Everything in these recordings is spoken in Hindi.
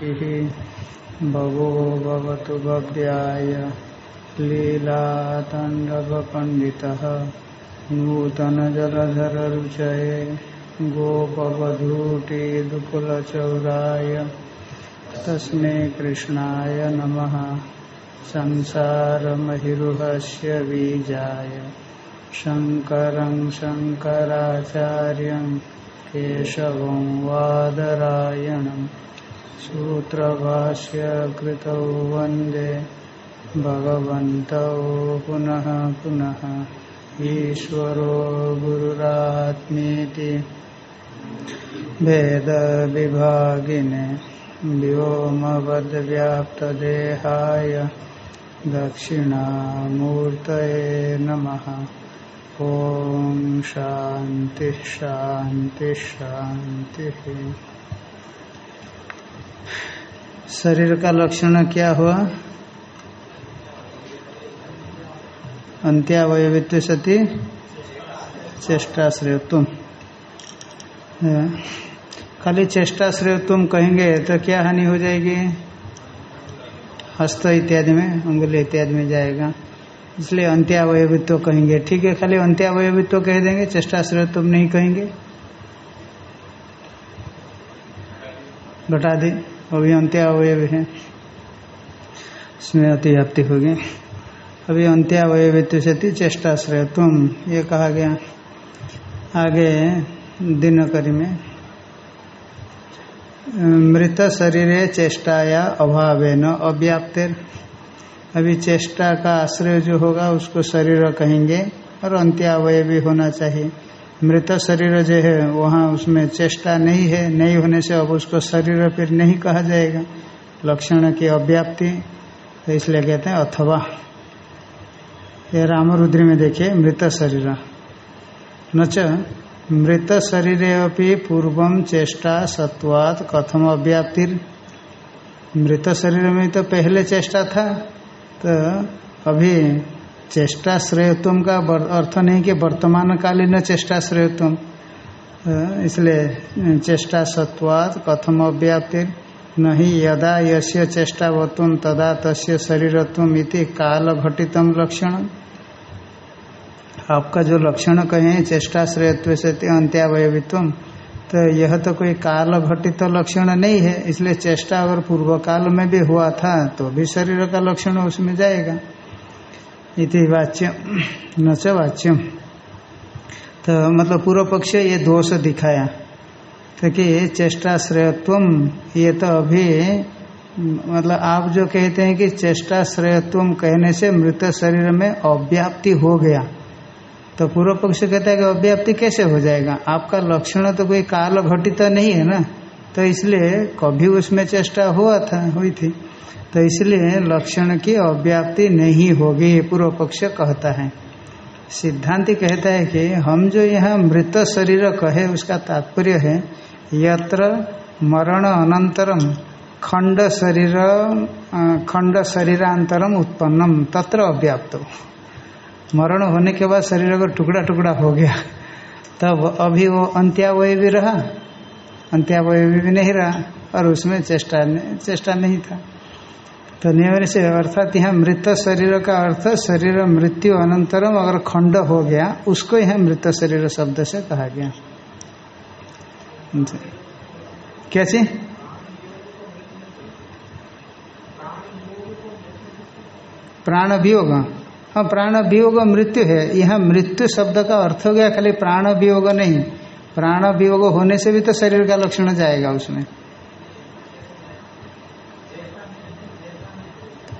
मूर्तिः भगो भवतु भव्याय लीलाताण्डवपण्डितः नूतनजलधररुचये गोपवधूटिदुकुलचौराय तस्मै कृष्णाय नमः संसारमहिरुहस्य बीजाय शङ्करं शङ्कराचार्यं केशवं वादरायणं सूत्रभाष्य कृतौ वंदे। भगवन्तौ पुनः पुनः। ईश्वरो गुरुरात्मेति। वेदविभागिने व्योमवद्व्याप्तदेहाय दक्षिणामूर्तये नमः। ॐ शान्ति शान्ति, शान्तिः। शरीर का लक्षण क्या हुआ? अंत्यावयवित्व सती चेष्टाश्रयत्व खाली चेष्टाश्रयत्व कहेंगे तो क्या हानि हो जाएगी? हस्त इत्यादि में, अंगुली इत्यादि में जाएगा। इसलिए अंत्यावयवित्व कहेंगे। ठीक है, खाली अंत्यावयवित्व कह देंगे चेष्टाश्रयत्व नहीं कहेंगे। घटा दी। अभी अंत्यावयव है। इसमें अतिव्याप्ति होगी। अभी अंत्यावयवित्व से चेष्टाश्रय तुम ये कहा गया। आगे दिनकरी में, मृत शरीर चेष्टाया न अव्याप्तिर। अभी चेष्टा का आश्रय जो होगा, उसको शरीर कहेंगे और अंत्यावय भी होना चाहिए। मृत शरीर जो है, वहाँ उसमें चेष्टा नहीं है, नहीं होने से अब उसको शरीर फिर नहीं कहा जाएगा। लक्षण की अव्याप्ति तो इसलिए कहते हैं अथवा। ये रामरुद्री में देखिए, मृत शरीर। नच, मृत शरीर अभी पूर्वम चेष्टा सत्वात कथम अव्याप्तिर। मृत शरीर में तो पहले चेष्टा था तो अभी चेष्टा श्रेयत्व का अर्थ नहीं कि वर्तमान कालीन चेष्टा श्रेयत्व इसलिए चेष्टा सत्वात कथम अव्याप्तिर नहीं यदा यस्य चेष्टावत्व तदा तस्य शरीरत्व इति काल घटितम लक्षण आपका जो लक्षण कहें चेष्टा श्रेयत्व से अंत्यावयवित्व तो यह तो कोई काल घटित लक्षण नहीं है। इसलिए चेष्टा अगर पूर्व काल में भी हुआ था तो भी शरीर का लक्षण उसमें जाएगा। इति वाच्य न च वाच्यम। तो मतलब पूर्व पक्ष ये दोष दिखाया। तो कि चेष्टाश्रयत्व ये तो अभी मतलब आप जो कहते हैं कि चेष्टाश्रयत्व कहने से मृत शरीर में अव्याप्ति हो गया। तो पूर्व पक्ष कहता है कि अव्याप्ति कैसे हो जाएगा? आपका लक्षण तो कोई काल घटित नहीं है ना? तो इसलिए कभी उसमें चेष्टा हुआ था, हुई थी। तो इसलिए लक्षण की अव्याप्ति नहीं होगी पूर्व पक्ष कहता है। सिद्धांति कहता है कि हम जो यहाँ मृत शरीर कहे, उसका तात्पर्य है, यत्र मरण अनंतरम खंड शरीर खंड शरीरांतरम उत्पन्नम, तत्र अव्याप्त। मरण होने के बाद शरीर का टुकड़ा टुकड़ा हो गया। तब अभी वो अंत्यावय भी रहा, अंत्यावय भी नहीं रहा, और उसमें चेष्टा चेष्टा नहीं था। तो नियम से अर्थात यहाँ मृत शरीर का अर्थ शरीर मृत्यु अनंतरम अगर खंड हो गया, उसको यह मृत शरीर शब्द से कहा गया। क्या चीज़ प्राण वियोग हाँ प्राण वियोग मृत्यु है। यहाँ मृत्यु शब्द का अर्थ हो गया, खाली प्राण वियोग नहीं। प्राण वियोग होने से भी तो शरीर का लक्षण जाएगा उसमें।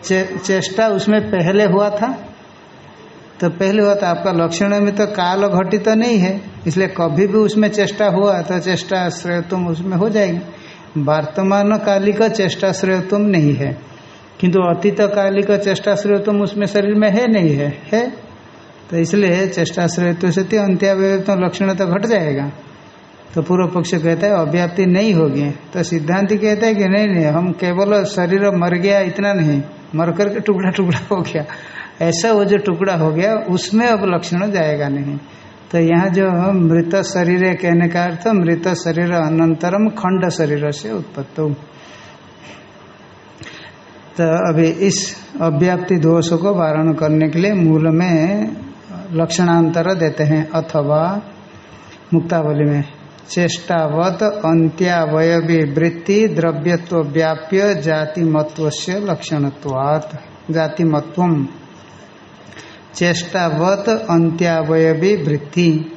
चे, चेष्टा उसमें पहले हुआ था तो पहले हुआ था आपका लक्षण में तो काल घटित तो नहीं है इसलिए कभी भी उसमें चेष्टा हुआ तो चेष्टा श्रेयत्म उसमें हो जाएगी। वर्तमान कालिक चेष्टा श्रेयत्म नहीं है किंतु अतीत कालिक चेष्टा श्रेयत्म उसमें शरीर में है नहीं है है? तो इसलिए चेष्टा श्रेयत्व से अंत्यावयत्व लक्षण तो घट जाएगा। तो पूर्व पक्ष कहता है अव्याप्ति नहीं होगी। तो सिद्धांत कहता है कि नहीं नहीं हम केवल शरीर मर गया इतना नहीं। मर करके टुकड़ा टुकड़ा हो गया। ऐसा वो जो टुकड़ा हो गया, उसमें अब लक्षण जाएगा नहीं। तो यहाँ जो मृत शरीर कहने का अर्थ, मृत शरीर अनंतरम खंड शरीर से उत्पत्त तो अभी इस अव्याप्ति दोष को वारण करने के लिए मूल में लक्षणांतर देते हैं, अथवा मुक्तावली में। चेष्टावत अंत्यावयवी वृत्ति द्रव्यत्व व्याप्य जाति मत्व से लक्षणत्वात्। जाति मत्व चेष्टावत अंत्यावयवी वृत्ति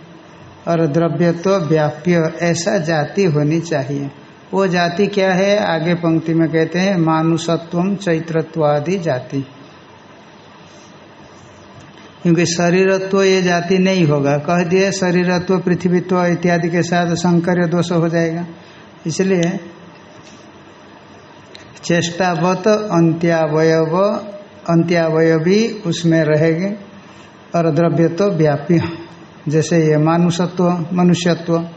और द्रव्यत्व व्याप्य ऐसा जाति होनी चाहिए। वो जाति क्या है? आगे पंक्ति में कहते हैं मानुषत्व चैत्रत्वादि जाति। क्योंकि शरीरत्व ये जाति नहीं होगा। कह दिए शरीरत्व, पृथ्वीत्व इत्यादि के साथ संकर दोष हो जाएगा। इसलिए चेष्टावत अंत्यावयव, अंत्यावयवी उसमें रहेगी और द्रव्य तो व्यापी। जैसे ये मानुषत्व, मनुष्यत्व,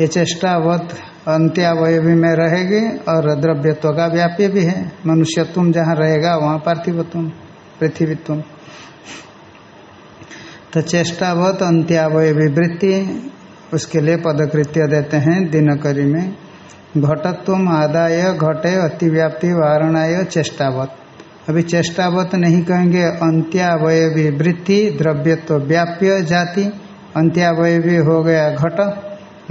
ये चेष्टावत अंत्यावयवी में रहेगी और द्रव्यत्व का व्याप्य भी है। मनुष्यत्व जहाँ रहेगा, वहाँ पार्थिवत्व, पृथ्वीत्व। तो चेष्टावत अंत्यावय विवृत्ति उसके लिए पदकृत्य देते हैं दिनकरी में। घटत्व आदाय, घटे, अतिव्याप्ति, वारणाय, चेष्टावत। अभी चेष्टावत नहीं कहेंगे अंत्यावयवी वृत्ति द्रव्यत्व व्याप्य जाति। अंत्यावयवी हो गया घट।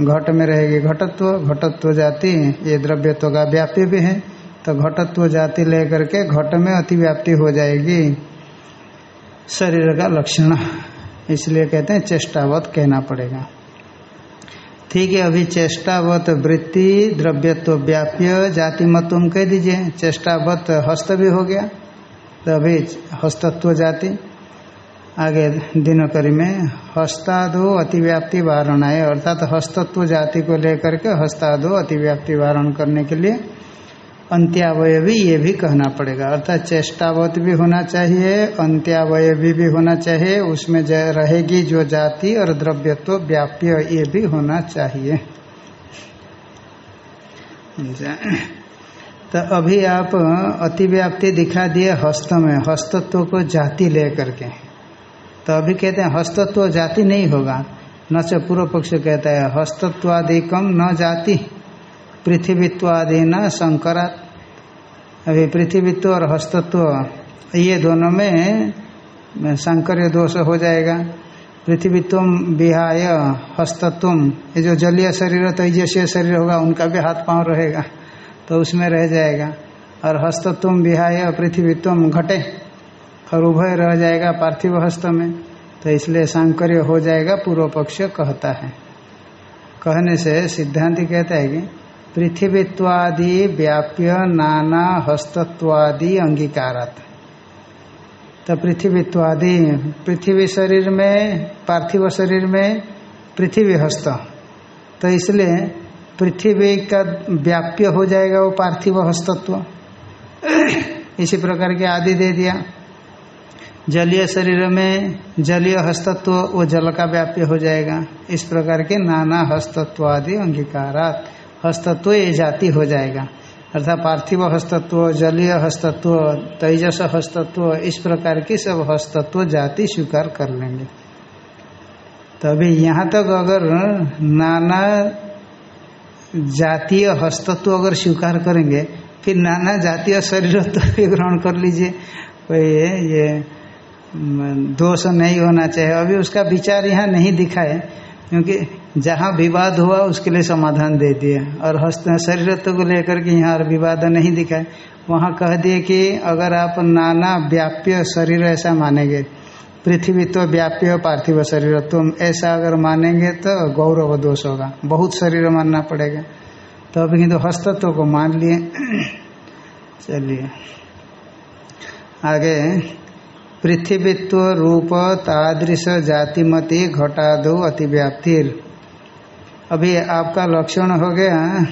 घट में रहेगी घटत्व घटत्व जाति, ये द्रव्यत्व का व्याप्य भी है। तो घटत्व जाति लेकर के घट में अतिव्याप्ति हो जाएगी। शरीर का लक्षण। इसलिए कहते हैं चेष्टावत कहना पड़ेगा। ठीक है, अभी चेष्टावत वृत्ति द्रव्यत्व व्याप्य जाति मतुम कह दीजिए। चेष्टावत हस्त भी हो गया तो अभी हस्तत्व जाति। आगे दिनकरी में हस्तादो अतिव्याप्ति वारण है अर्थात हस्तत्व जाति को लेकर के हस्तादो अतिव्याप्ति वारण करने के लिए अंत्यावयवी ये भी कहना पड़ेगा। अर्थात चेष्टावत भी होना चाहिए, अंत्यावयवी भी होना चाहिए, उसमें रहेगी जो जाति और द्रव्यत्व व्याप्य, ये भी होना चाहिए। तो अभी आप अतिव्याप्ति दिखा दिए हस्त में, हस्तत्व को जाति ले करके तो अभी कहते हैं हस्तत्व जाति नहीं होगा। न से पूर्व पक्ष कहता है हस्तत्वादिकम न जाति। पृथ्वीत्वादि न संकरात अभी पृथ्वीत्व और हस्तत्व, ये दोनों में संकर्य दोष हो जाएगा। पृथ्वीत्व विहाय, हस्तत्व, ये जो जलीय शरीर तेजस्वी शरीर होगा, उनका भी हाथ पाँव रहेगा तो उसमें रह जाएगा। और हस्तत्व विहाय, पृथ्वीत्व घटे, और उभय रह जाएगा पार्थिव हस्त में तो इसलिए सांकर्य हो जाएगा पूर्व पक्ष कहता है। कहने से सिद्धांति कहता है कि पृथ्वीत्वादि व्याप्य नाना हस्तत्वादि अंगीकारात। तो पृथ्वीत्वादि, पृथ्वी शरीर में, पार्थिव शरीर में पृथ्वी हस्त। तो इसलिए पृथ्वी का व्याप्य हो जाएगा वो पार्थिव हस्तत्व। इसी प्रकार के आदि दे दिया। जलीय शरीर में जलीय हस्तत्व, वो जल का व्याप्य हो जाएगा। इस प्रकार के नाना हस्तत्व आदि अंगीकारात। हस्तत्व ये जाति हो जाएगा। अर्थात पार्थिव हस्तत्व, जलीय हस्तत्व, तेजस हस्तत्व, इस प्रकार की सब हस्तत्व जाति स्वीकार कर लेंगे। तभी यहाँ तक अगर नाना जातीय हस्तत्व अगर स्वीकार करेंगे फिर नाना जातीय शरीर तो ग्रहण कर लीजिए। कोई ये दोष नहीं होना चाहिए। अभी उसका विचार यहाँ नहीं दिखाए। क्योंकि जहाँ विवाद हुआ, उसके लिए समाधान दे दिए। और हस्त शरीरत्व को लेकर के यहाँ विवाद नहीं दिखाए। वहाँ कह दिए कि अगर आप नाना व्याप्य शरीर ऐसा मानेंगे, पृथ्वी तो व्याप्य पार्थिव शरीर तुम ऐसा अगर मानेंगे तो गौरव दोष होगा। बहुत शरीर मानना पड़ेगा। तो अभी किंतु हस्तत्व को मान लिए। चलिए। आगे। पृथ्वीत्व रूप तादृश जातिमति घटादो अतिव्याप्तिर। अभी आपका लक्षण हो गया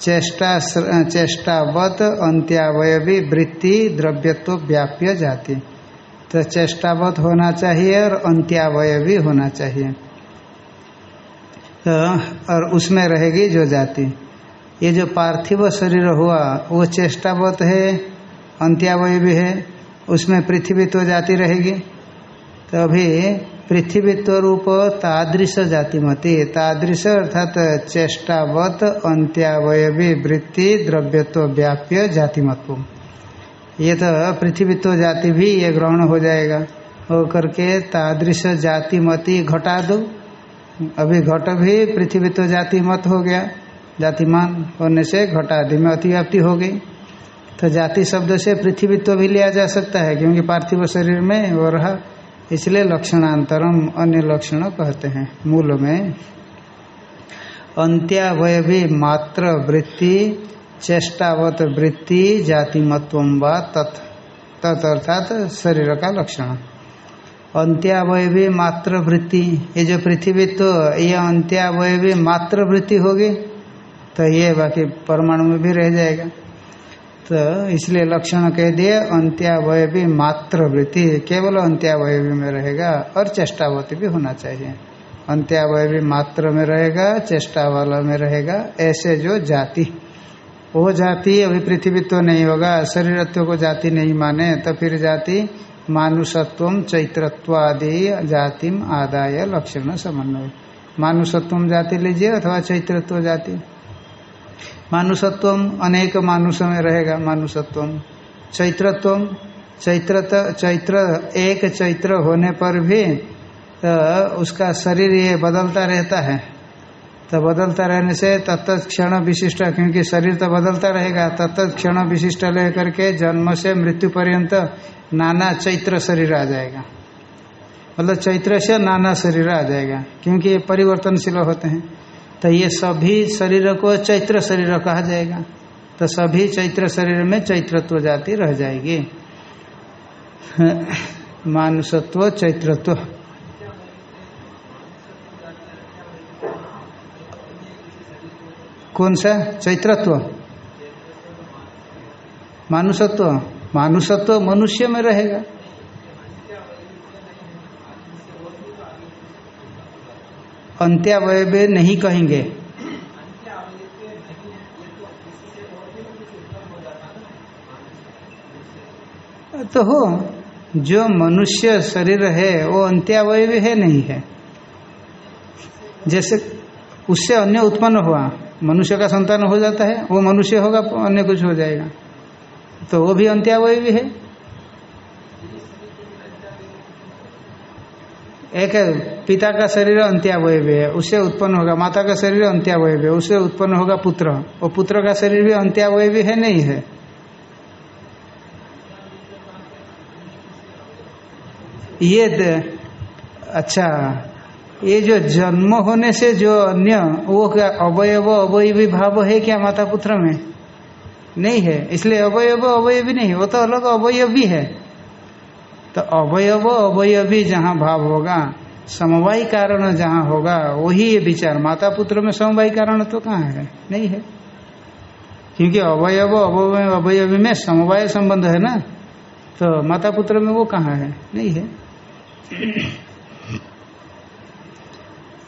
चेष्टा चेष्टावत अंत्यावयवी वृत्ति द्रव्यत्व व्याप्य जाति। तो चेष्टावत होना चाहिए और अंत्यावयवी होना चाहिए। तो और उसमें रहेगी जो जाति। ये जो पार्थिव शरीर हुआ, वो चेष्टावत है अंत्यावय भी है? उसमें पृथ्वी तो जाति रहेगी। तो अभी पृथ्वीत्व रूप तादृश जाति मती। तादृश अर्थात चेष्टावत अंत्यावयवी वृत्ति, द्रव्यत्व व्याप्य जातिमत्व। ये तो पृथ्वीत्व जाति भी ये ग्रहण हो जाएगा। हो करके तादृश जाति मति घटा दो। अभी घट भी पृथ्वीत्व जाति मत हो गया। जातिमान होने से घटादि में अतिव्याप्ति हो गई। तो जाति शब्द से पृथ्वीत्व भी लिया जा सकता है, क्योंकि पार्थिव शरीर में वो रहा। इसलिए लक्षणांतरम अन्य लक्षण कहते हैं, मूल में। अंत्यावय भी मात्र वृत्ति, चेष्टावत वृत्ति जाति मत्व व तत्। तत् अर्थात शरीर का लक्षण। अंत्यावयवी मात्र वृत्ति, ये जो पृथ्वी तो ये अंत्यावयवी मात्र वृत्ति होगी तो ये बाकी परमाणु में भी रह जाएगा। तो इसलिए लक्षण कह दिए, अंत्यावयवी मात्र वृत्ति केवल अंत्यावयवी में रहेगा और चेष्टावती भी होना चाहिए। अंत्यावय भी मात्र में रहेगा, चेष्टा वाला में रहेगा, ऐसे जो जाति। वो जाति अभी पृथ्वीत्व तो नहीं होगा, शरीरत्व को जाति नहीं माने तो फिर जाति मानुषत्व चैत्रत्व आदि जातिम आदाय लक्षण समन्वय। मानुषत्व जाति लीजिए अथवा चैत्रत्व जाति। मानुषत्व अनेक मानुष में रहेगा मानुषत्व चैत्रत्व चैत्र चैत्र, एक चैत्र होने पर भी तो उसका शरीर ये बदलता रहता है। तो बदलता रहने से तत्त क्षण विशिष्ट, क्योंकि शरीर तो बदलता रहेगा, तत्त क्षण विशिष्ट लेकर के जन्म से मृत्यु पर्यंत नाना चैत्र शरीर आ जाएगा। मतलब चैत्र से नाना शरीर आ जाएगा, क्योंकि ये परिवर्तनशील होते हैं। तो ये सभी शरीर को चैत्र शरीर कहा जाएगा। तो सभी चैत्र शरीर में चैत्रत्व जाति रह जाएगी। मानुषत्व चैत्रत्व। कौन सा? चैत्रत्व। मानुषत्व। मानुषत्व मनुष्य में रहेगा। अंत्यावय नहीं कहेंगे। तो हो, जो मनुष्य शरीर है, वो अंत्यावय है नहीं है। जैसे उससे अन्य उत्पन्न हुआ, मनुष्य का संतान हो जाता है, वो मनुष्य होगा, अन्य कुछ हो जाएगा। तो वो भी अंत्यावय भी है। एक पिता का शरीर अंत्यावय है उससे उत्पन्न होगा, माता का शरीर अंत्यावय है उससे उत्पन्न होगा पुत्र। और पुत्र का शरीर भी अंत्यावय भी है, नहीं है। ये अच्छा ये जो जन्म होने से जो अन्य, वो क्या अवयव अवयवी भाव है क्या माता पुत्र में? नहीं है, इसलिए अवयव अवयवी नहीं, वो तो अलग अवयवी है। तो अवयव अवयवी जहाँ भाव होगा, समवाय कारण जहाँ होगा, वही ये विचार। माता पुत्र में समवाय कारण तो कहाँ है? नहीं है। क्योंकि अवयव अवय अवयवी में समवाय संबंध है ना? तो माता पुत्र में वो कहाँ है? नहीं है।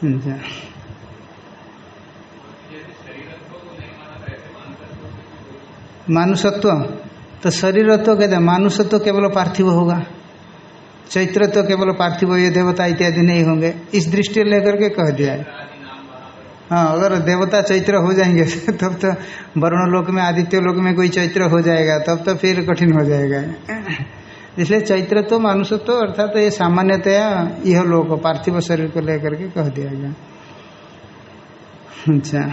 अच्छा। मानुषत्व। तो शरीरत्व कहते हैं। मानुषत्व केवल पार्थिव होगा। चैत्र तो केवल पार्थिव ये देवता इत्यादि नहीं होंगे। इस दृष्टि लेकर के कह दिया है। हाँ अगर देवता चैत्र हो जाएँगे, तब तो वरुण लोक में आदित्य लोक में कोई चैत्र हो जाएगा, तब तो फिर कठिन हो जाएगा। इसलिए चैत्र तो मानुषत्व तो अर्थात तो ये सामान्यतया यह लोक, पार्थिव शरीर को लेकर के कह दिया गया। अच्छा।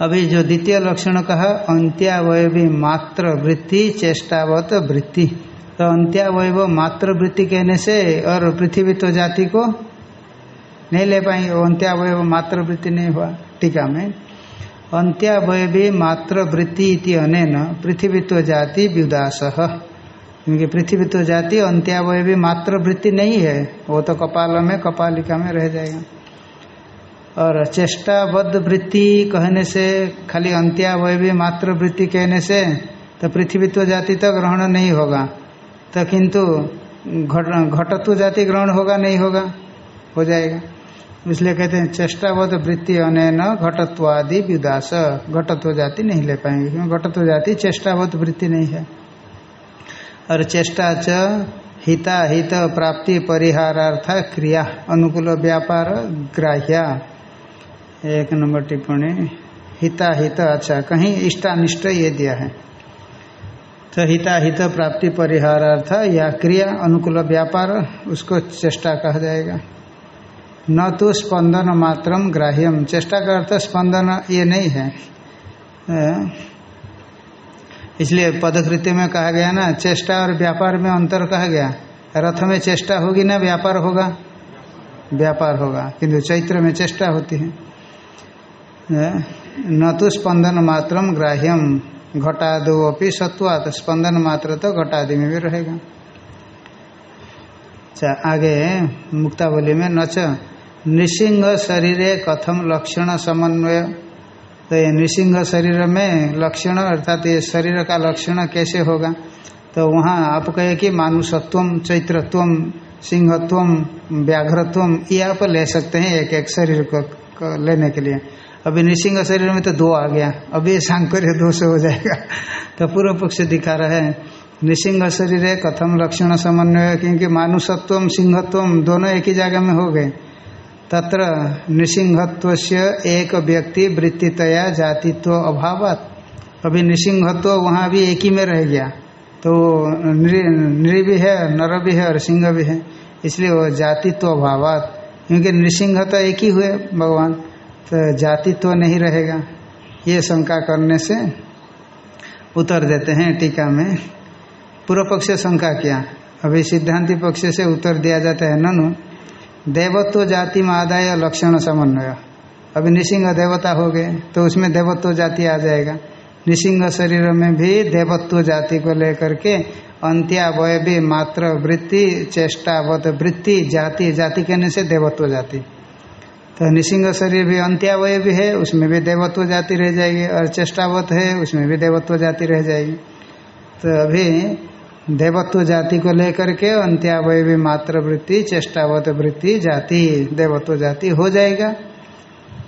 अभी जो द्वितीय लक्षण कहा अंत्यावयवी मात्र वृत्ति, चेष्टावत वृत्ति। तो अंत्यावय मात्र वृत्ति कहने से और पृथ्वी तो जाति को नहीं ले पाएँगे अंत्यावय मात्र वृत्ति नहीं हुआ, टीका में। अंत्यावयवी मात्र वृत्ति इति अनेन पृथ्वीत्व जाति व्युदास क्योंकि पृथ्वीत्व जाति अंत्यावयवी मात्र वृत्ति नहीं है। वो तो कपाल में, कपालिका में रह जाएगा। और चेष्टाबद्ध वृत्ति कहने से, खाली अंत्यावयवी मात्र वृत्ति कहने से तो पृथ्वीत्व जाति तो ग्रहण नहीं होगा। तो किंतु घटत्व जाति ग्रहण होगा, नहीं होगा, हो जाएगा। इसलिए कहते हैं, चेष्टावत वृत्ति अनैन घटत्वादि विदास। घटत्व जाति नहीं ले पाएँगे, क्योंकि घटत्व जाति चेष्टावत वृत्ति नहीं है। और चेष्टा च हिता, हित, प्राप्ति, परिहारार्थ, क्रिया, अनुकूल, व्यापार, ग्राह्या। एक नंबर टिप्पणी, हिता, हित अच्छा कहीं इष्टानिष्ट ये दिया है। तो हिताहित प्राप्ति परिहारार्थ या क्रिया अनुकूल व्यापार, उसको चेष्टा कहा जाएगा। न तो स्पंदन मात्रम ग्राह्यम। चेष्टा का अर्थ स्पंदन ये नहीं है। इसलिए पदकृत्य में कहा गया ना, चेष्टा और व्यापार में अंतर कहा गया। रथ में चेष्टा होगी ना व्यापार होगा? व्यापार होगा, किंतु चैत्र में चेष्टा होती है। न तो स्पंदन मात्रम ग्राह्यम। घटादो अपनी सत्वात स्पंदन मात्र तो घटादि में भी रहेगा। अच्छा आगे मुक्तावली में नच नृसिंह शरीर कथम लक्षण समन्वय। तो ये नृसिंह शरीर में लक्षण, अर्थात ये शरीर का लक्षण कैसे होगा? तो वहाँ आप कहे कि मानुषत्व चैत्रत्व सिंहत्व व्याघ्रत्व ये आप ले सकते हैं एक एक शरीर को लेने के लिए। अभी नृसिंह शरीर में तो दो आ गया। अभी ये सांकर्य दो से हो जाएगा। तो पूर्व पक्ष दिखा रहा है। नृसिंह शरीर कथम, लक्षण, समन्वय, क्योंकि मानुषत्व सिंहत्व दोनों एक ही जगह में हो गए। तत्र नृसिंहत्व से एक व्यक्ति, वृत्तितया, जातित्व अभाव अभी नृसिंहत्व वहाँ भी एक ही में रह गया। तो नृ भी है, नर भी है और सिंह भी है। इसलिए वो जातित्व अभाव क्योंकि नृसिंह तो एक ही हुए, भगवान। तो जाति तो नहीं रहेगा। ये शंका करने से उत्तर देते हैं टीका में। पूर्व पक्ष शंका किया। अभी सिद्धांति पक्ष से उत्तर दिया जाता है, ननु, देवत्व जाति में आदाय लक्षण समन्वय। अभी निशिंग देवता हो गए तो उसमें देवत्व जाति आ जाएगा। निशिंग शरीर में भी देवत्व जाति को लेकर के अंत्यावय भी मात्र वृत्ति, चेष्टावत वृत्ति, जाति जाति कहने से देवत्व जाति। तो निशिंग शरीर भी अंत्यावय भी है, उसमें भी देवत्व जाति रह जाएगी और चेष्टावत है, उसमें भी देवत्व जाति रह जाएगी। तो अभी देवत्व जाति को लेकर के अंत्यावय भी मात्र वृत्ति, चेष्टावत वृत्ति जाति, देवत्व जाति हो जाएगा।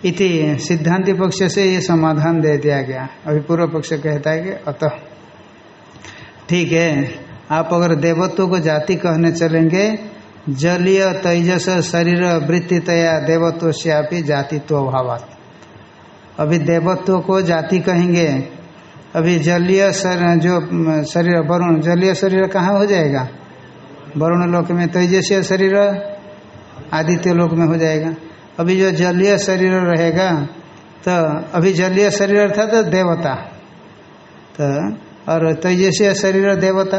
इति सिद्धांति पक्ष से ये समाधान दे दिया गया। अभी पूर्व पक्ष कहता है कि अतः। ठीक है, आप अगर देवत्व को जाति कहने चलेंगे जलीय तेजस शरीर वृत्तितया देवत्व से जातित्व अभाव अभी देवत्व को जाति कहेंगे, अभी जलीय जो शरीर, वरुण, जलीय शरीर कहाँ हो जाएगा? वरुण लोक में तेजसीय शरीर, आदित्य लोक में हो जाएगा। अभी जो जलीय शरीर रहेगा तो अभी जलीय शरीर अर्थात तो देवता। तो और तेजसीय शरीर देवता।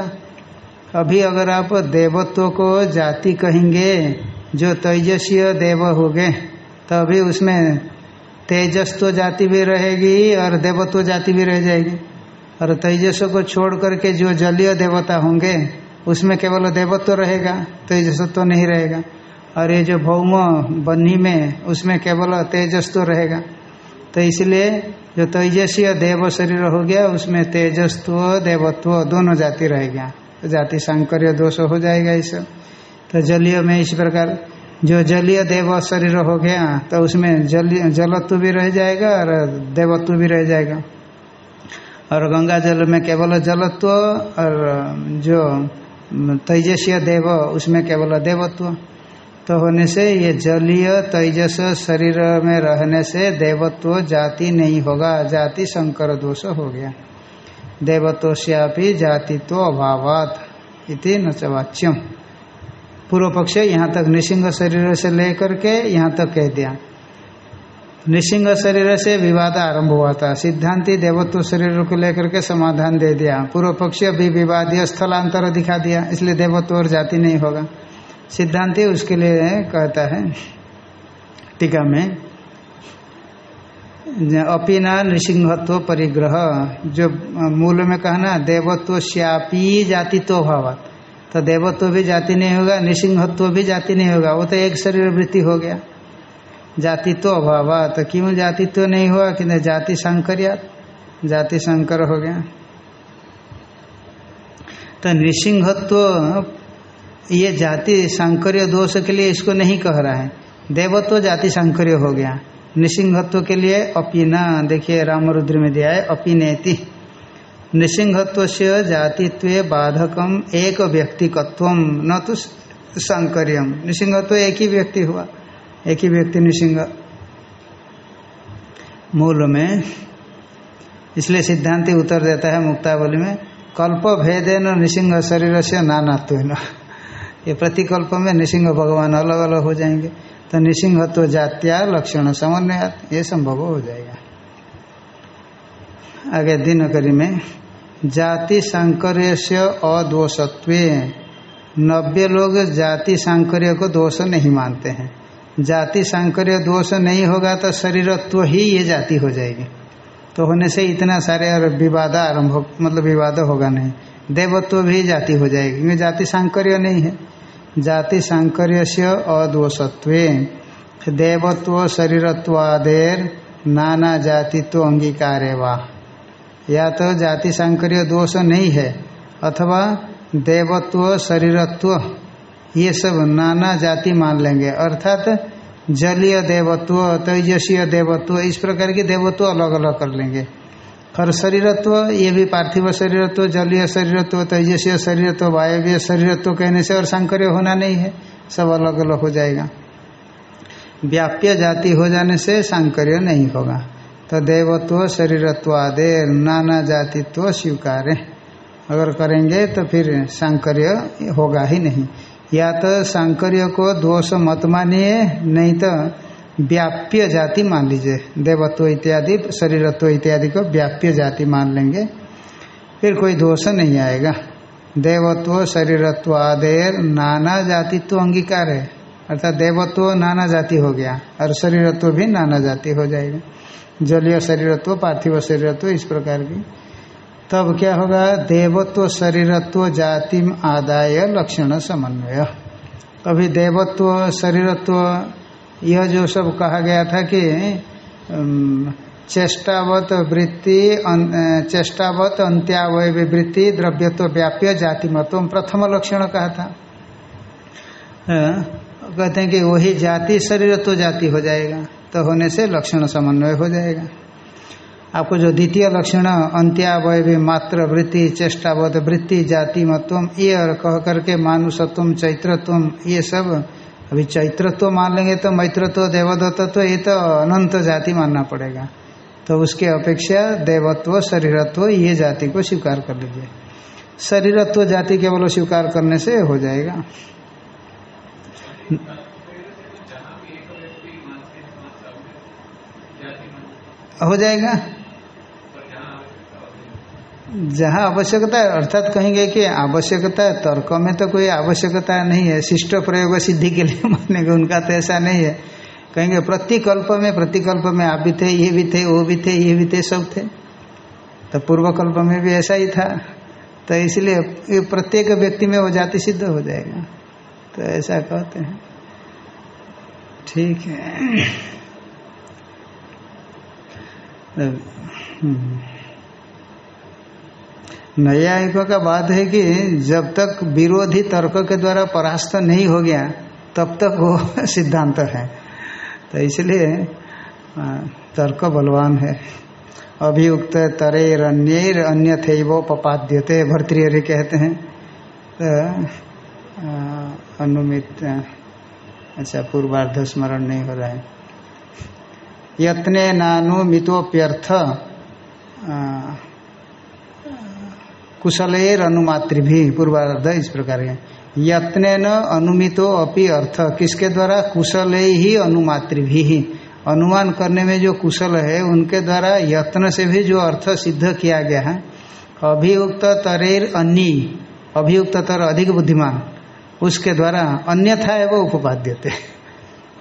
अभी अगर आप देवत्व को जाति कहेंगे, जो तेजस्वीय देव हो गए तो अभी उसमें तेजस्व जाति भी रहेगी और देवत्व जाति भी रह जाएगी। और तेजस्व को छोड़ करके जो जलीय देवता होंगे, उसमें केवल देवत्व रहेगा, तेजस्व तो नहीं रहेगा। और ये जो भौम बन्ही में, उसमें केवल तेजस्व रहेगा। तो इसलिए जो तेजस्वी देव शरीर हो गया, उसमें तेजस्व, देवत्व दोनों जाति रहेगा जाति सांकर्य दोष हो जाएगा इस तो जलीय में इस प्रकार जो जलीय देव शरीर हो गया तो उसमें जलीय जलत्व भी रह जाएगा और देवत्व भी रह जाएगा। और गंगा जल में केवल जलत्व और जो तेजस्वीय देव, उसमें केवल देवत्व। तो होने से ये जलीय तेजस शरीर में रहने से देवत्व जाति नहीं होगा, जाति संकर दोष हो गया। देवतोष्यापि जातित्व अभावात इति नचवाच्यम पूर्व पक्ष यहाँ तक निशिंग शरीर से लेकर के यहाँ तक कह दिया। निशिंग शरीर से विवाद आरंभ हुआ था। सिद्धांति देवत्व शरीर को लेकर के समाधान दे दिया। पूर्व पक्ष भी विवादीय स्थलांतर दिखा दिया, इसलिए देवत्व और जाति नहीं होगा। सिद्धांति उसके लिए कहता है, टीका में अपिना नृसिंहत्व परिग्रह। जो मूल में कहना देवत्व श्यापी जातित्व भाव तो देवत्व भी जाति नहीं होगा, नृसिंहत्व भी जाति नहीं होगा। वो तो एक शरीर वृत्ति हो गया। जातित्व अभाव तो क्यों जातित्व नहीं हुआ? कि जाति संकरिया जाति संकर हो गया। तो नृसिंहत्व, ये जाति सांकर्य दोष के लिए इसको नहीं कह रहा है। देवत्व जाति सांकर्य हो गया। निसिंहत्व के लिए अपीना, देखिए रामरुद्र में दिया है, अपीनेति। निसिंहत्व से जातित्व बाधकम एक व्यक्तिकत्व न तो सांकर्यम। निसिंहत्व एक ही व्यक्ति हुआ, एक ही व्यक्ति निसिंह। मूल में, इसलिए सिद्धांति उत्तर देता है मुक्तावली में, कल्प भेदेन निसिंह शरीर से नानात्व ये प्रतिकल्प में निसिंह भगवान अलग अलग हो जाएँगे। तो निसिंहत्व जात्या लक्षण समन्वय ये संभव हो जाएगा। आगे दिनकरी में, जाति सांकर्य से अदोषत्व। नब्बे लोग जाति सांकर्य को दोष नहीं मानते हैं। जाति सांकर्य दोष नहीं होगा तो शरीरत्व ही ये जाति हो जाएगी। तो होने से इतना सारे विवाद आरंभ मतलब विवाद होगा नहीं। देवत्व भी जाति हो जाएगी, क्योंकि जाति सांकर्य नहीं है। जाति सांकर्य से अदोषत्व देवत्व शरीरत्वादेर नाना जातित्व अंगीकार वा। या तो जाति सांकर्य दोष नहीं है, अथवा देवत्व शरीरत्व, ये सब नाना जाति मान लेंगे। अर्थात जलीय देवत्व तेजसीय देवत्व, इस प्रकार के देवत्व अलग अलग कर लेंगे। और शरीरत्व, ये भी पार्थिव शरीरत्व, जलीय शरीरत्व तेजसीय शरीरत्व, वायव्य शरीरत्व कहने से और सांकर्य होना नहीं है, सब अलग अलग हो जाएगा। व्याप्य जाति हो जाने से सांकर्य नहीं होगा। तो देवत्व शरीरत्व आदि नाना जातित्व स्वीकार। अगर करेंगे तो फिर सांकर्य होगा ही नहीं। या तो सांकर्य को दोष मत मानिए, नहीं तो व्याप्य जाति मान लीजिए, देवत्व इत्यादि, शरीरत्व इत्यादि को व्याप्य जाति मान लेंगे, फिर कोई दोष नहीं आएगा। देवत्व, शरीरत्व आदेर नाना जातित्व अंगीकार है, अर्थात देवत्व नाना जाति हो गया, और शरीरत्व भी नाना जाति हो जाएगा। जलीय शरीरत्व, पार्थिव शरीरत्व, इस प्रकार की। तब क्या होगा? देवत्व, शरीरत्व जाति आदाय, लक्षण समन्वय। अभी देवत्व, शरीरत्व यह जो सब कहा गया था कि चेष्टावत वृत्ति चेष्टावत अंत्यावय वृत्ति द्रव्यत्व व्याप्य जाति मतम प्रथम लक्षण कहा था। कहते हैं कि वही जाति शरीरत्व जाति हो जाएगा तो होने से लक्षण समन्वय हो जाएगा। आपको जो द्वितीय लक्षण अंत्यावय मात्र वृत्ति चेष्टावध वृत्ति जाति मतम ये कह करके मानुषत्व, चैत्रत्व, ये सब अभी चैत्रत्व मान लेंगे तो मैत्रत्व, देवदत्तत्व, ये तो अनंत जाति मानना पड़ेगा। तो उसके अपेक्षा देवत्व, शरीरत्व, ये जाति को स्वीकार कर लीजिए। शरीरत्व जाति केवल स्वीकार करने से हो जाएगा। हो जाएगा? जहाँ आवश्यकता है, अर्थात कहेंगे कि आवश्यकता है, तर्क में तो कोई आवश्यकता नहीं है। शिष्ट प्रयोग सिद्धि के लिए मानेंगे उनका तो ऐसा नहीं है। कहेंगे प्रतिकल्प में प्रतिकल्प में आप भी थे, ये भी थे, वो भी थे, ये भी थे, सब थे। तो पूर्वकल्प में भी ऐसा ही था। तो इसलिए प्रत्येक व्यक्ति में वो जाति सिद्ध हो जाएगा। तो ऐसा कहते हैं। ठीक है। न्यायिकों का बात है कि जब तक विरोधी तर्क के द्वारा परास्त नहीं हो गया, तब तक वो सिद्धांत है। तो इसलिए तर्क बलवान है। अभियुक्त तरेर अन्य अन्य थे वो पपाद्यते भर्तृहरि कहते हैं। तो अनुमित अच्छा पूर्वार्ध स्मरण नहीं हो रहा है। यत्ने नानु मितोप्यर्थ कुशलेर अनुमातृ भी पूर्वार्ध इस प्रकार के यत्न अनुमितो अपि अर्थ। किसके द्वारा? कुशल ही अनुमातृ भी अनुमान करने में जो कुशल है, उनके द्वारा यत्न से भी जो अर्थ सिद्ध किया गया है। अभियुक्त तरेर अन्य अभियुक्त तर अधिक बुद्धिमान। उसके द्वारा अन्यथा है वो उपपाद्यते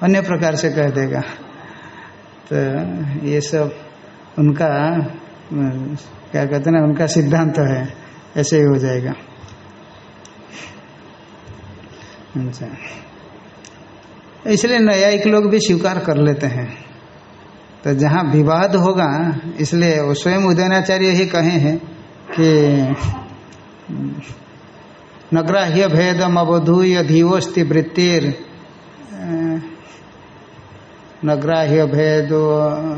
अन्य प्रकार से कह देगा। तो ये सब उनका, क्या कहते हैं उनका सिद्धांत है। ऐसे ही हो जाएगा। अच्छा। इसलिए न्यायिक लोग भी स्वीकार कर लेते हैं। तो जहाँ विवाद होगा, इसलिए वो स्वयं उदयनाचार्य ही कहे हैं कि नग्राह्य भेदम अवधूय धीवस्ति वृत्तिर। नग्राह्य भेदो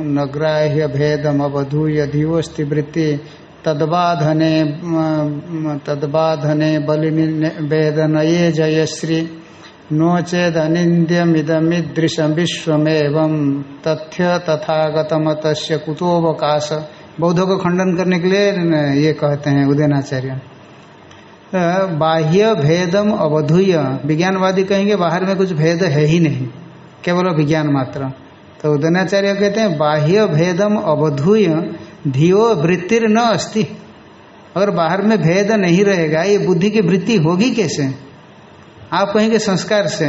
नग्राह्य भेदम अवधूय धीवस्ति वृत्ति। तद्बाधने तद्बाधने बलिनि वेदनये जयश्री। नो चेदनिंद्यमिदमीदृशम विश्वमेव। तथ्य तथागतमत कुतोवकाश बौद्धों को खंडन करने के लिए ये कहते हैं उदयनाचार्य। बाह्य भेदम अवधूय। विज्ञानवादी कहेंगे, बाहर में कुछ भेद है ही नहीं। केवल विज्ञान मात्र। तो उदयनाचार्य कहते हैं, बाह्य भेदम अवधुय। धियो वृत्तिर न अस्ति। अगर बाहर में भेद नहीं रहेगा। ये बुद्धि की वृत्ति होगी कैसे? आप कहेंगे संस्कार से।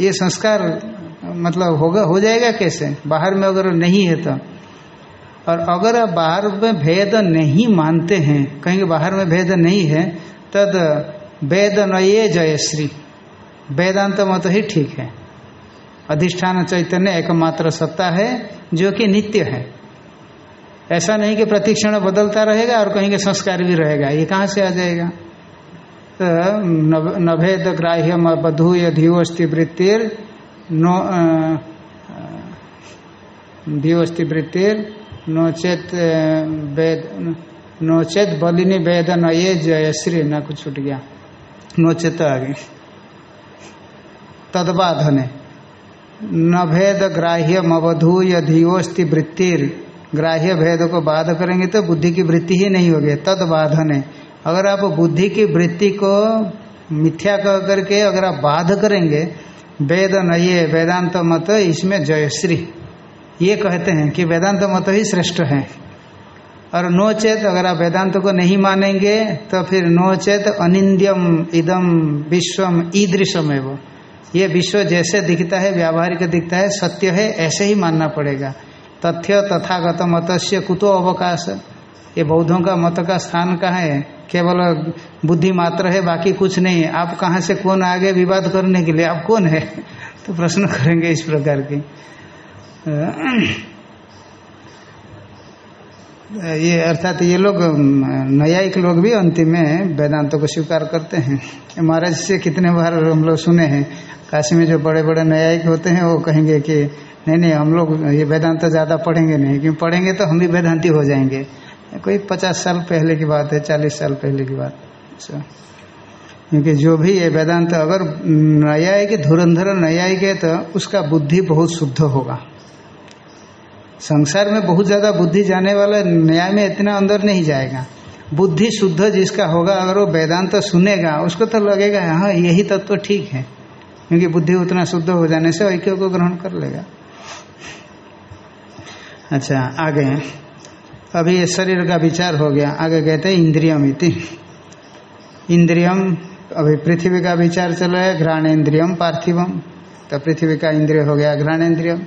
ये संस्कार मतलब होगा, हो जाएगा कैसे? बाहर में अगर नहीं है तो। और अगर आप बाहर में भेद नहीं मानते हैं, कहेंगे बाहर में भेद नहीं है, तद वेद नये जयश्री। वेदांत मत ही ठीक है। अधिष्ठान चैतन्य एकमात्र सत्ता है, जो कि नित्य है। ऐसा नहीं कि प्रतिक्षण बदलता रहेगा और कहीं के संस्कार भी रहेगा। ये कहाँ से आ जाएगा? तो नभेद ग्राह्य बधु या धिवस्ति वृत्तिर नो धिवस्ति वृत्तिर नोचेत वेद, नोचेत बलिनी वेद न ये जयश्री न कुछ छूट गया। नोचेत आगे तदबाधने। नभेद ग्राह्य मवधु या वृत्तिर ग्राह्य भेद को बाध करेंगे तो बुद्धि की वृत्ति ही नहीं होगी तद बाधन है। अगर आप बुद्धि की वृत्ति को मिथ्या कह करके अगर आप बाध करेंगे, वेद न ये, वेदांत मत, इसमें जयश्री। ये कहते हैं कि वेदांत मत ही श्रेष्ठ है। और नो चेत अगर आप वेदांत को नहीं मानेंगे तो फिर नो चेत अनिंद्यम इदम विश्वम ईदृशम है वो ये विश्व जैसे दिखता है, व्यावहारिक दिखता है, सत्य है, ऐसे ही मानना पड़ेगा। तथ्य तथागत मत से कुतो अवकाश। ये बौद्धों का मत का स्थान कहाँ है? केवल बुद्धि मात्र है, बाकी कुछ नहीं। आप कहाँ से कौन आगे विवाद करने के लिए? आप कौन है? तो प्रश्न करेंगे इस प्रकार की। ये अर्थात ये लोग, न्यायिक लोग भी अंतिम में वेदांतों को स्वीकार करते हैं। महाराज से कितने बार हम लोग सुने हैं, काशी में जो बड़े बड़े न्यायिक होते हैं, वो कहेंगे कि नहीं नहीं, हम लोग ये वेदांत तो ज़्यादा पढ़ेंगे नहीं क्यों पढ़ेंगे तो हम भी वेदांति हो जाएँगे। कोई पचास साल पहले की बात है, चालीस साल पहले की बात। क्योंकि जो भी ये वेदांत, अगर न्यायिक, धुरंधर न्यायिक है तो उसका बुद्धि बहुत शुद्ध होगा। संसार में बहुत ज़्यादा बुद्धि जाने वाला न्याय में इतना अंदर नहीं जाएगा। बुद्धि शुद्ध जिसका होगा, अगर वो वेदांत सुनेगा, उसको तो लगेगा हाँ यही तत्व तो ठीक है। क्योंकि बुद्धि उतना शुद्ध हो जाने से ऐक्य को ग्रहण कर लेगा। अच्छा आगे अभी ये शरीर का विचार हो गया। आगे कहते हैं, इंद्रियम इति। इंद्रियम, अभी पृथ्वी का विचार चल रहा है, घ्राणेन्द्रियम, पार्थिवम। तो पृथ्वी का इंद्रिय हो गया, घ्राणेन्द्रियम।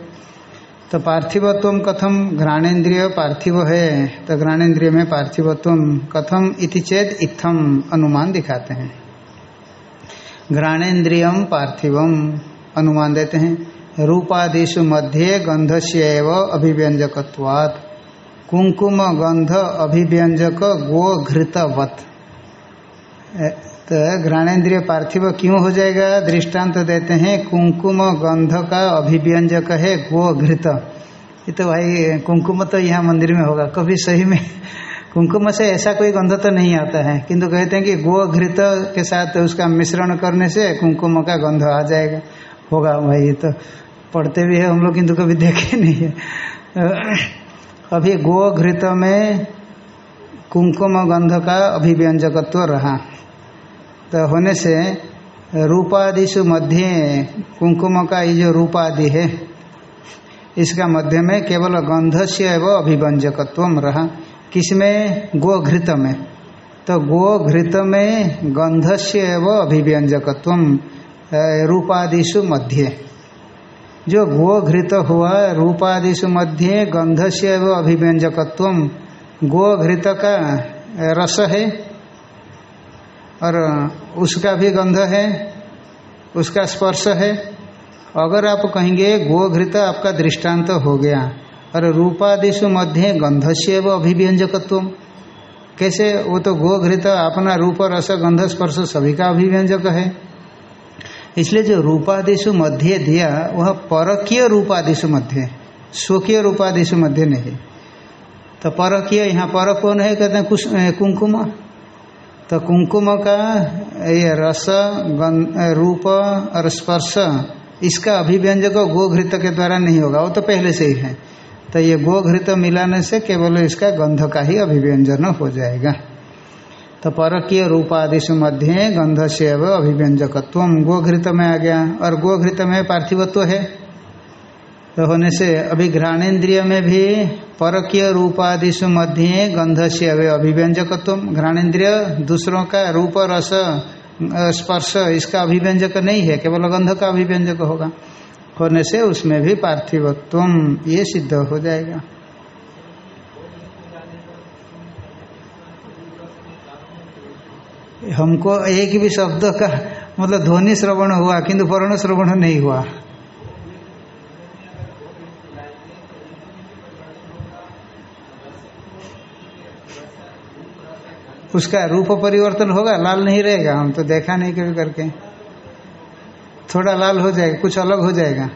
तो पार्थिवत्व कथम घ्राणेन्द्रिय पार्थिव है। तो घ्राणेन्द्रिय में पार्थिवत्व कथम इति चेत इत्थम अनुमान दिखाते हैं। घ्राणेन्द्रियम पार्थिवम अनुमान देते हैं। रूपादिशु मध्य गंध से अभिव्यंजकवात् कुंकुम गंध अभिव्यंजक गो घृतवत। तो घ्राणेन्द्रिय पार्थिव क्यों हो जाएगा? दृष्टांत तो देते हैं कुंकुम गंध का अभिव्यंजक है गो घृत। ये तो भाई कुंकुम तो यहाँ मंदिर में होगा, कभी सही में कुंकुम से ऐसा कोई गंध तो नहीं आता है। किंतु कहते हैं कि गो घृत के साथ उसका मिश्रण करने से कुंकुम का गंध आ जाएगा। होगा भाई तो पढ़ते भी है, हम लोग किंतु कभी देखे नहीं है। अभी गो घृत में कुंकुम गंध का अभिव्यंजकत्व रहा। तो होने से रूपादिशु मध्य कुंकुम का ये जो रूपादि है, इसका मध्य में केवल गंध से एवं अभिव्यंजकत्व रहा। किसमें? गो घृत में। तो गो घृत में गंध से एवं अभिव्यंजकत्व रूपादिशु मध्य। जो गो घृत हुआ रूपादिशु मध्य गंध से अभिव्यंजकत्व गो घृत का रस है और उसका भी गंध है, उसका स्पर्श है। अगर आप कहेंगे गो घृत आपका दृष्टांत हो गया, और रूपादिशु मध्य गंध से अभिव्यंजकत्व कैसे? वो तो गो घृत अपना रूप, रस गंध स्पर्श सभी का अभिव्यंजक है। इसलिए जो रूपादिशु मध्य दिया, वह परकीय रूपादिशु मध्य स्वकीय रूपादिशु मध्य नहीं। तो परकीय, यहाँ पर कौन है? कहते हैं कुंकुम। तो कुंकुम का ये रस रूप और स्पर्श, इसका अभिव्यंजक गोघृत के द्वारा नहीं होगा। वो तो पहले से ही है। तो ये गोघृत मिलाने से केवल इसका गंध का ही अभिव्यंजन हो जाएगा। तो परकीय रूपादिशु मध्य गंध से अभिव्यंजकत्व गोघृत में आ गया। और गोघृत में पार्थिवत्व है। तो होने से अभी घ्राणेन्द्रिय में भी परकीय रूपादिशु मध्य गंध से अभिव्यंजकत्व घ्राणेन्द्रिय दूसरों का रूप, रस स्पर्श, इसका अभिव्यंजक नहीं है। केवल गंध का अभिव्यंजक होगा। होने से उसमें भी पार्थिवत्व ये सिद्ध हो जाएगा। हमको एक भी शब्द का मतलब ध्वनि श्रवण हुआ, किंतु वर्ण श्रवण नहीं हुआ। उसका रूप परिवर्तन होगा, लाल नहीं रहेगा, हम तो देखा नहीं कभी करके। थोड़ा लाल हो जाएगा, कुछ अलग हो जाएगा।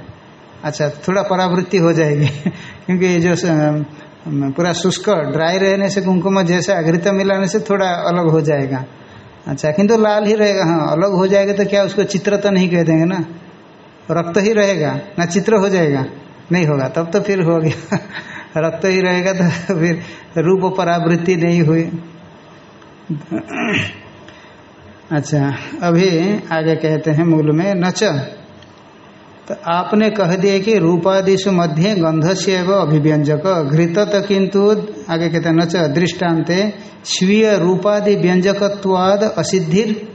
अच्छा थोड़ा परावृत्ति हो जाएगी, क्योंकि ये जो पूरा शुष्क, ड्राई रहने से कुंकुम जैसे अघृत मिलाने से थोड़ा अलग हो जाएगा। अच्छा किंतु तो लाल ही रहेगा हाँ अलग हो जाएगा तो क्या उसको चित्र तो नहीं कह देंगे ना? रक्त ही रहेगा, ना चित्र हो जाएगा? नहीं होगा, तब तो फिर हो गया। रक्त ही रहेगा तो फिर रूप परावृत्ति नहीं हुई। अच्छा अभी आगे कहते हैं मूल में नच तो आपने कह दिया कि रूपादिशु मध्य गंध से एवं अभिव्यंजक। घृत तो किंतु आगे कहते हैं नच दृष्टान्ते, स्वीय रूपादि व्यंजकवाद असिद्धिर।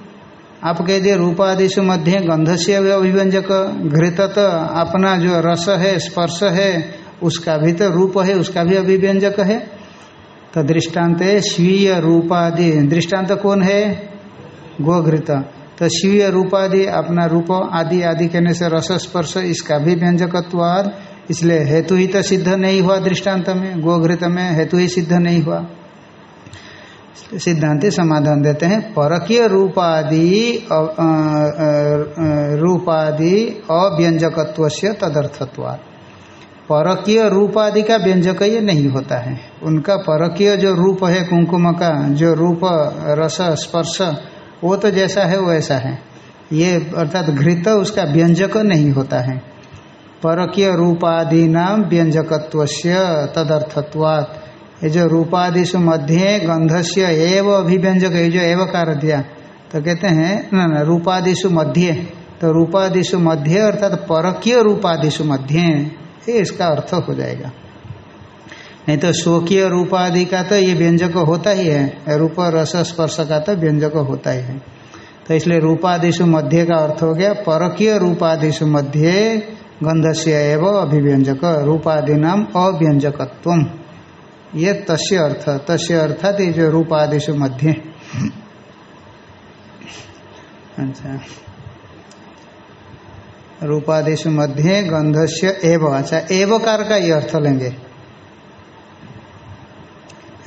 आप कह दिए रूपादिशु मध्य गंध से अभिव्यंजक। घृत तो अपना जो रस है, स्पर्श है, उसका भी तो रूप है, उसका भी अभिव्यंजक है। तो दृष्टांत, स्वीय रूपादि। दृष्टांत कौन है? गोघृत। तो स्वीय रूपादि, अपना रूप आदि आदि कहने से रस, स्पर्श, इसका भी व्यंजकत्वाद। इसलिए हेतु ही तो सिद्ध नहीं हुआ दृष्टांत में, गोघृत में हेतु ही सिद्ध नहीं हुआ। सिद्धांति समाधान देते हैं। परकीय रूपादि रूपादि अव्यंजकत्व से तदर्थत्वाद परकीय रूप आदि का व्यंजक ये नहीं होता है। उनका परकीय जो रूप है कुंकुम का, जो रूप, रस, स्पर्श वो तो जैसा है वैसा है। ये अर्थात घृत उसका व्यंजक नहीं होता है। परकीय रूपादि नाम व्यंजकत्व तदर्थत्वात्। ये जो रूपादिशु मध्य गंधस्य एव अभिव्यंजक, ये जो एव कार दिया तो कहते हैं, न न रूपादिशु मध्य तो रूपादिशु मध्य अर्थात परकीय रूपादिशु मध्य ये इसका अर्थ हो जाएगा। नहीं तो स्वकीय रूपादि का तो ये व्यंजक होता ही है। रूप रस स्पर्श का तो व्यंजक होता ही है। तो इसलिए रूपादिशु मध्य का अर्थ हो गया, परकीय रूपादिशु मध्य गंध से एवं अभिव्यंजक रूपादि नाम अव्यंजकत्व ये तस्य अर्थ, तस्य अर्थात ये जो रूपादिशु मध्य। अच्छा। रूपादिशु मध्य गंधस्य एव अच्छा एवकार का ये अर्थ लेंगे।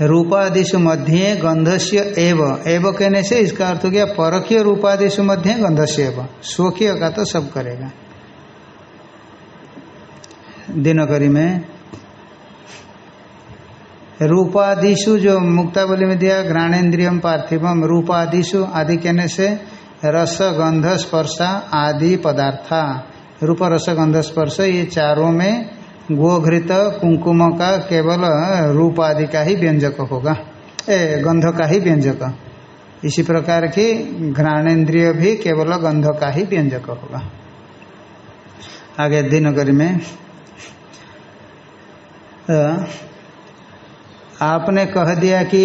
रूपादिशु मध्य गंधस्य एव। एव कहने से इसका अर्थ हो गया परकीय रूपादिशु मध्य गंधस्य एव। स्वकीय का तो सब करेगा। दिनकरी में रूपादिशु जो मुक्तावली में दिया ग्राणेन्द्रियम पार्थिवम रूपादिशु आदि कहने से रस गंध स्पर्श आदि पदार्था। रूप, रस गंध स्पर्श ये चारों में गोघृत कुंकुम का केवल रूप आदि का ही व्यंजक होगा। ए, गंध का ही व्यंजक। इसी प्रकार की घ्राणेन्द्रिय भी केवल गंध का ही व्यंजक होगा। आगे दिनगरी में आपने कह दिया कि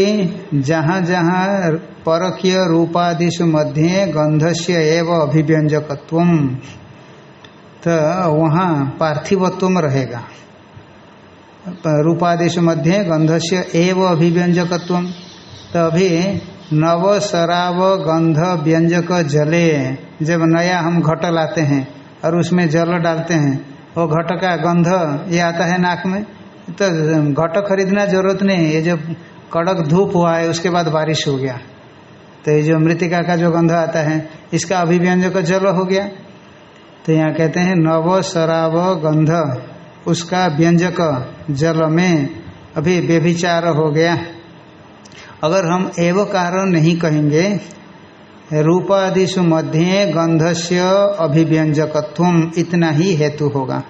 जहाँ जहाँ परकीय रूपादिशु मध्य गंधस्य एवं अभिव्यंजकत्व तो वहाँ पार्थिवत्व रहेगा। रूपादिशु मध्य गंध से एव अभिव्यंजकत्व तो अभी नव शराब गंध व्यंजक जले, जब नया हम घट लाते हैं और उसमें जल डालते हैं, वो घट का गंध ये आता है नाक में। तो घट खरीदना ज़रूरत नहीं, ये जो कड़क धूप हुआ है, उसके बाद बारिश हो गया। तो ये जो मृतिका का जो गंध आता है, इसका अभिव्यंजक जल हो गया। तो यहाँ कहते हैं, नव शराब गंध, उसका व्यंजक जल में अभी व्यभिचार हो गया। अगर हम एव कारण नहीं कहेंगे रूपादिशु मध्य गंधस्य अभिव्यंजकत्व, इतना ही हेतु होगा।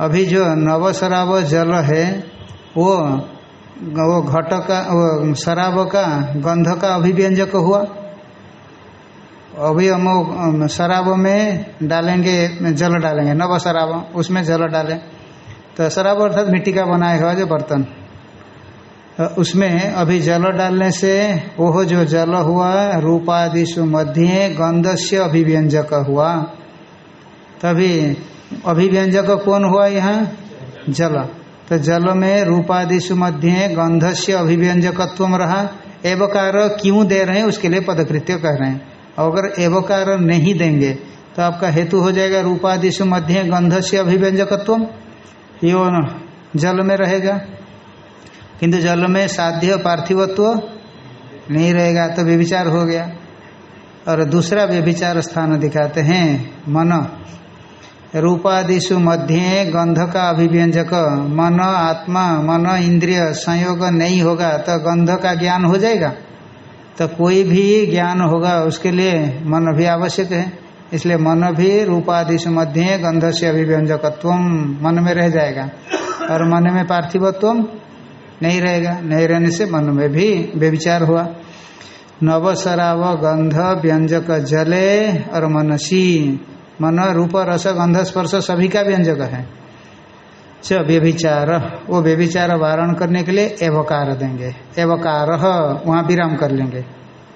अभी जो नवशराब जल है, वो वो घट का वो शराब का गंध का अभिव्यंजक हुआ। अभी हम शराब में डालेंगे जल डालेंगे, नव शराब, उसमें जल डालें। तो शराब अर्थात मिट्टी का बनाया हुआ जो बर्तन। उसमें अभी जल डालने से वो जो जल हुआ रूपादिशु मध्य गंध से अभिव्यंजक हुआ। तभी अभिव्यंजक कौन हुआ यहाँ? जल। तो जल में रूपादिशु मध्य गंध से अभिव्यंजकत्व रहा। एवकार क्यों दे रहे हैं, उसके लिए पदकृत्य कह रहे हैं। अगर एवकार नहीं देंगे तो आपका हेतु हो जाएगा रूपादिशु मध्य गंध से अभिव्यंजकत्व यो जल में रहेगा। किंतु जल में साध्य पार्थिवत्व नहीं रहेगा तो व्यभिचार हो गया। और दूसरा व्यभिचार स्थान दिखाते हैं, मन। रूपादिशु मध्य गंध का अभिव्यंजक। मन आत्मा, मन इंद्रिय संयोग नहीं होगा तो गंध का ज्ञान हो जाएगा। तो कोई भी ज्ञान होगा, उसके लिए मन भी आवश्यक है। इसलिए मन भी रूपादिशु मध्य गंध से अभिव्यंजकत्व मन में रह जाएगा। और मन में पार्थिवत्व नहीं रहेगा। नहीं रहने से मन में भी व्यविचार हुआ। नवशराव गंध व्यंजक जले और मनसी। मन, रूप, रस गंध स्पर्श सभी का व्यंजक है। च व्यभिचार। वो व्यभिचार वारण करने के लिए एवकार देंगे। एवकार, वहाँ विराम कर लेंगे।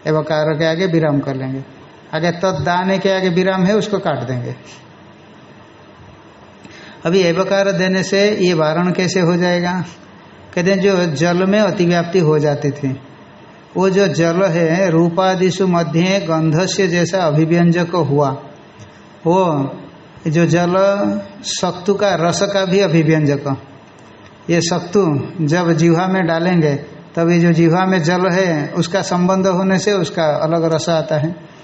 एवकार के आगे विराम कर लेंगे। आगे तदाने के आगे विराम है, उसको काट देंगे। अभी एवकार देने से ये वारण कैसे हो जाएगा? कहते हैं, जो जल में अतिव्याप्ति हो जाती थी, वो जो जल है रूपादिशु मध्य गंध जैसा अभिव्यंजक हुआ, वो जो जल सत्तु का, रस का भी अभिव्यंजक। ये सत्तु जब जीवा में डालेंगे, तब ये जो जीवा में जल है, उसका संबंध होने से उसका अलग रस आता है।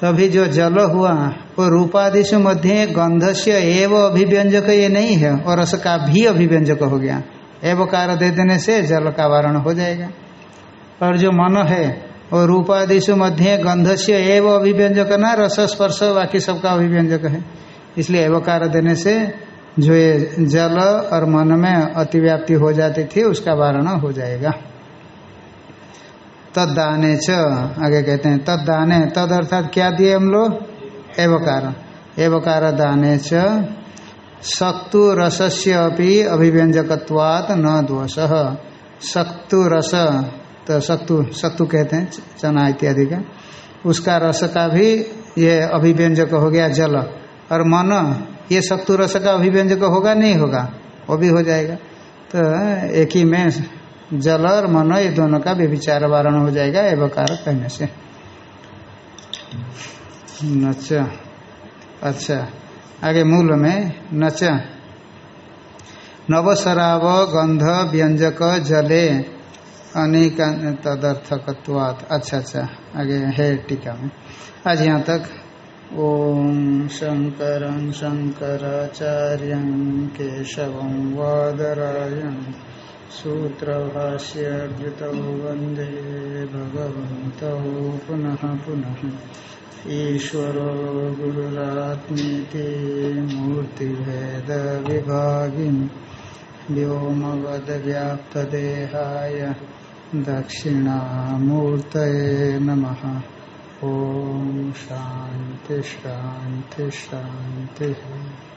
तभी जो जल हुआ, वो रूपादिशु मध्य गंध से एव अभिव्यंजक ये नहीं है, और रस का भी अभिव्यंजक हो गया। एवकार दे देने से जल का वारण हो जाएगा। और जो मन है और रूपादिशु मध्य गंध से एव अभिव्यंजक ना, रस स्पर्श बाकी सबका अभिव्यंजक है। इसलिए एवकार देने से जो ये जल और मन में अतिव्याप्ति हो जाती थी, उसका वारण हो जाएगा। तदाने च, आगे कहते हैं तदाने तद अर्थात क्या दिए हम लोग? एवकार। एवकार दाने च, सक्तु रसस्य अपि अभिव्यंजकवात न दोष सक्तु रस तो सत्तु सत्तु कहते हैं, चना इत्यादि का। उसका रस का भी ये अभिव्यंजक हो गया जल। और मन ये सत्तु रस का अभिव्यंजक होगा, नहीं होगा, वो भी हो जाएगा। तो एक ही में जल और मन, ये दोनों का व्यभिचार वारण हो जाएगा, एवकार कहने से। नच अच्छा आगे मूल में नच। नवशराव गंध व्यंजक जले अनेक तदर्थकवात अच्छा अच्छा आगे है टीका में। आज यहाँ तक ओम शंकर शंकराचार्य केशव वादरायण सूत्रभाष्य वंदे भगवत पुनः पुनः। ईश्वरो गुरुरात्मीति मूर्तिभेदविभागिन् व्योमवद्व्याप्तदेहाय दक्षिणामूर्तये नमः। ॐ शांति शांति शान्तिः